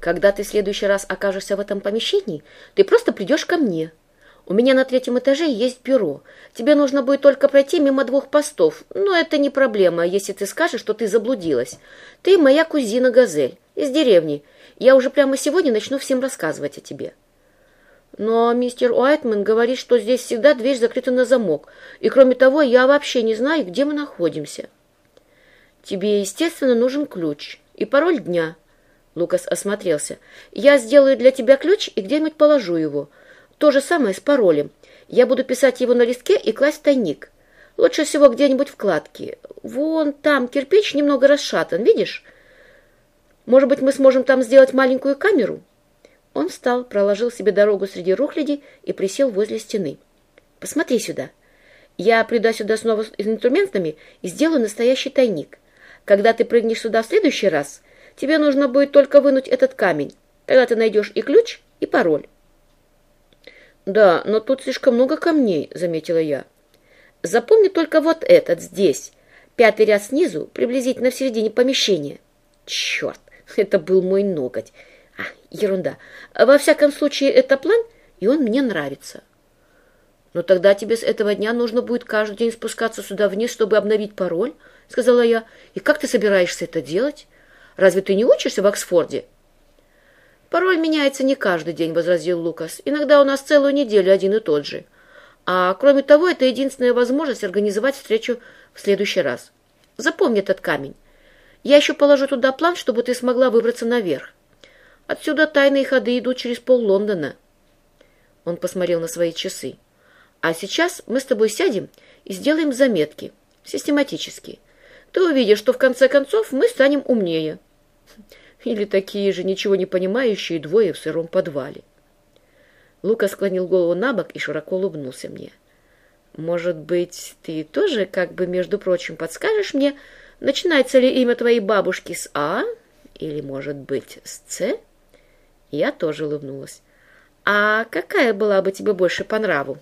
Когда ты в следующий раз окажешься в этом помещении, ты просто придешь ко мне. У меня на третьем этаже есть бюро. Тебе нужно будет только пройти мимо двух постов. Но это не проблема, если ты скажешь, что ты заблудилась. Ты моя кузина Газель из деревни. Я уже прямо сегодня начну всем рассказывать о тебе. Но мистер Уайтман говорит, что здесь всегда дверь закрыта на замок. И кроме того, я вообще не знаю, где мы находимся. Тебе, естественно, нужен ключ и пароль дня. Лукас осмотрелся. Я сделаю для тебя ключ и где-нибудь положу его. То же самое с паролем. Я буду писать его на листке и класть в тайник. Лучше всего где-нибудь в кладке. Вон там кирпич немного расшатан, видишь? Может быть, мы сможем там сделать маленькую камеру?» Он встал, проложил себе дорогу среди рухляди и присел возле стены. «Посмотри сюда. Я приду сюда снова с инструментами и сделаю настоящий тайник. Когда ты прыгнешь сюда в следующий раз, тебе нужно будет только вынуть этот камень. Тогда ты найдешь и ключ, и пароль. «Да, но тут слишком много камней», — заметила я. «Запомни только вот этот здесь, пятый ряд снизу, приблизительно в середине помещения». «Черт, это был мой ноготь. А, ерунда. Во всяком случае, это план, и он мне нравится». «Но тогда тебе с этого дня нужно будет каждый день спускаться сюда вниз, чтобы обновить пароль», — сказала я. «И как ты собираешься это делать? Разве ты не учишься в Оксфорде?» «Пароль меняется не каждый день», — возразил Лукас. «Иногда у нас целую неделю один и тот же. А кроме того, это единственная возможность организовать встречу в следующий раз. Запомни этот камень. Я еще положу туда план, чтобы ты смогла выбраться наверх. Отсюда тайные ходы идут через пол Лондона». Он посмотрел на свои часы. «А сейчас мы с тобой сядем и сделаем заметки, систематически. Ты увидишь, что в конце концов мы станем умнее». Или такие же ничего не понимающие двое в сыром подвале. Лука склонил голову на бок и широко улыбнулся мне. «Может быть, ты тоже, как бы, между прочим, подскажешь мне, начинается ли имя твоей бабушки с А или, может быть, с Ц?» Я тоже улыбнулась. «А какая была бы тебе больше по нраву?»